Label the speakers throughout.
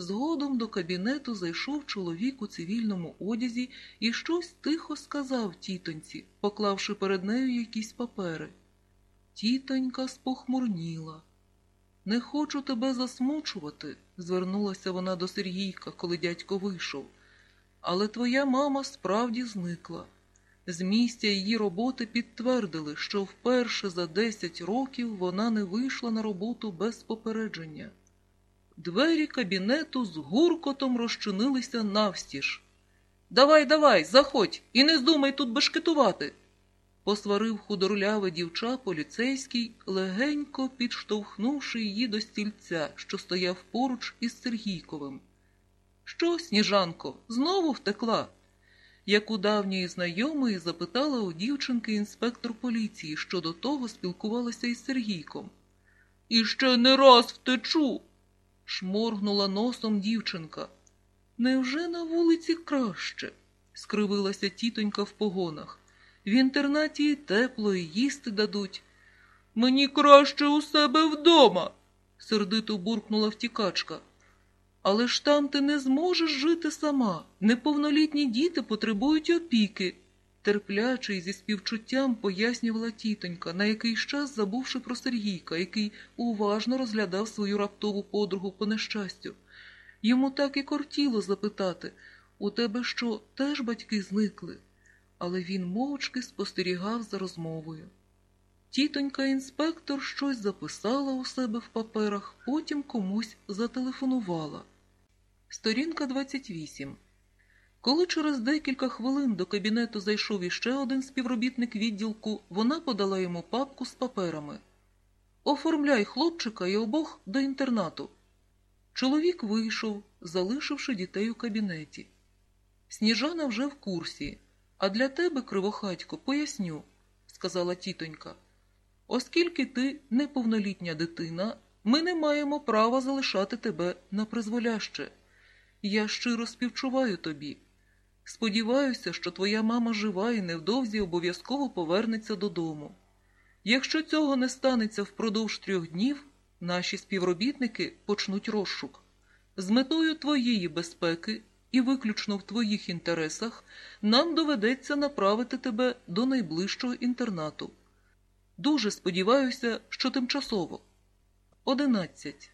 Speaker 1: Згодом до кабінету зайшов чоловік у цивільному одязі і щось тихо сказав тітоньці, поклавши перед нею якісь папери. Тітонька спохмурніла. Не хочу тебе засмучувати, звернулася вона до Сергійка, коли дядько вийшов. Але твоя мама справді зникла. З місця її роботи підтвердили, що вперше за десять років вона не вийшла на роботу без попередження. Двері кабінету з гуркотом розчинилися навстіж. Давай, давай, заходь, і не здумай тут бешкетувати. Посварив худорляве дівча поліцейський, легенько підштовхнувши її до стільця, що стояв поруч із Сергійковим. Що, сніжанко, знову втекла? Як у давньої знайомої запитала у дівчинки інспектор поліції, що до того спілкувалася із Сергійком. І ще не раз втечу. Шморгнула носом дівчинка. Невже на вулиці краще? скривилася тітонька в погонах. В інтернаті тепло і їсти дадуть. Мені краще у себе вдома, сердито буркнула втікачка. Але ж там ти не зможеш жити сама. Неповнолітні діти потребують опіки, терпляче і зі співчуттям пояснювала тітонька, на якийсь час забувши про Сергійка, який уважно розглядав свою раптову подругу по нещастю. Йому так і кортіло запитати у тебе що, теж батьки зникли? Але він мовчки спостерігав за розмовою. Тітонька інспектор щось записала у себе в паперах, потім комусь зателефонувала. Сторінка 28. Коли через декілька хвилин до кабінету зайшов іще один співробітник відділку, вона подала йому папку з паперами. Оформляй хлопчика і обох до інтернату. Чоловік вийшов, залишивши дітей у кабінеті. Сніжана вже в курсі, а для тебе, кривохатько, поясню, сказала тітонька. Оскільки ти неповнолітня дитина, ми не маємо права залишати тебе на призволяще. Я щиро співчуваю тобі. Сподіваюся, що твоя мама жива і невдовзі обов'язково повернеться додому. Якщо цього не станеться впродовж трьох днів, наші співробітники почнуть розшук. З метою твоєї безпеки і виключно в твоїх інтересах нам доведеться направити тебе до найближчого інтернату. Дуже сподіваюся, що тимчасово. Одинадцять.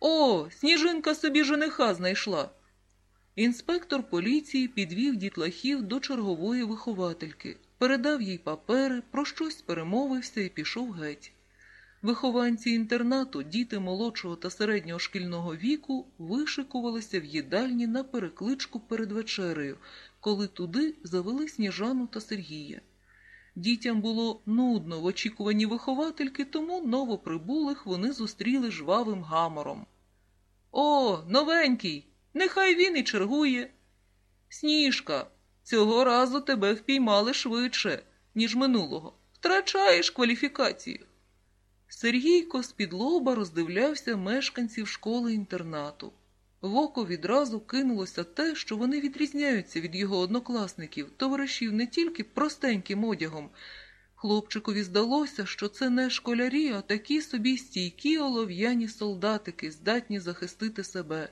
Speaker 1: О, сніжинка собі жениха знайшла. Інспектор поліції підвів дітлахів до чергової виховательки, передав їй папери, про щось перемовився і пішов геть. Вихованці інтернату, діти молодшого та середнього шкільного віку, вишикувалися в їдальні на перекличку перед вечерею, коли туди завели Сніжану та Сергія. Дітям було нудно в очікуванні виховательки, тому новоприбулих вони зустріли жвавим гамором. О, новенький! Нехай він і чергує. Сніжка, цього разу тебе впіймали швидше, ніж минулого. Втрачаєш кваліфікацію. Сергійко з-під лоба роздивлявся мешканців школи інтернату. В око відразу кинулося те, що вони відрізняються від його однокласників, товаришів не тільки простеньким одягом. Хлопчикові здалося, що це не школярі, а такі собі стійкі олов'яні солдатики, здатні захистити себе.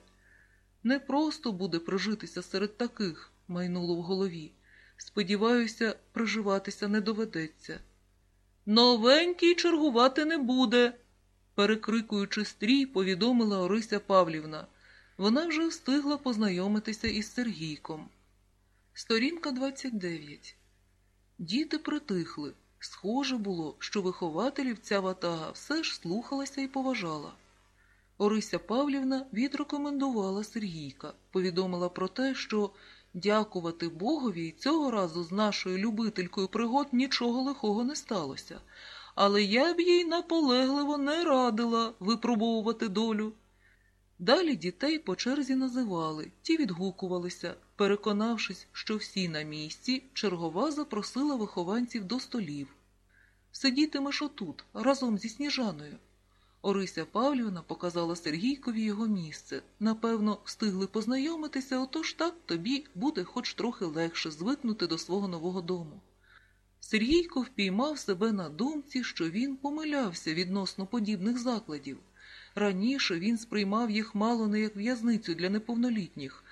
Speaker 1: Не просто буде прожитися серед таких, майнуло в голові. Сподіваюся, проживатися не доведеться. Новенький чергувати не буде, перекрикуючи стрій, повідомила Орися Павлівна. Вона вже встигла познайомитися із Сергійком. Сторінка 29. Діти притихли. Схоже було, що вихователів ця ватага все ж слухалася і поважала. Орися Павлівна відрекомендувала Сергійка, повідомила про те, що дякувати Богові цього разу з нашою любителькою пригод нічого лихого не сталося, але я б їй наполегливо не радила випробовувати долю. Далі дітей по черзі називали, ті відгукувалися. Переконавшись, що всі на місці, чергова запросила вихованців до столів. Сидітимеш отут, разом зі Сніжаною. Орися Павлівна показала Сергійкові його місце. Напевно, встигли познайомитися, отож так тобі буде хоч трохи легше звикнути до свого нового дому. Сергійко впіймав себе на думці, що він помилявся відносно подібних закладів. Раніше він сприймав їх мало не як в'язницю для неповнолітніх,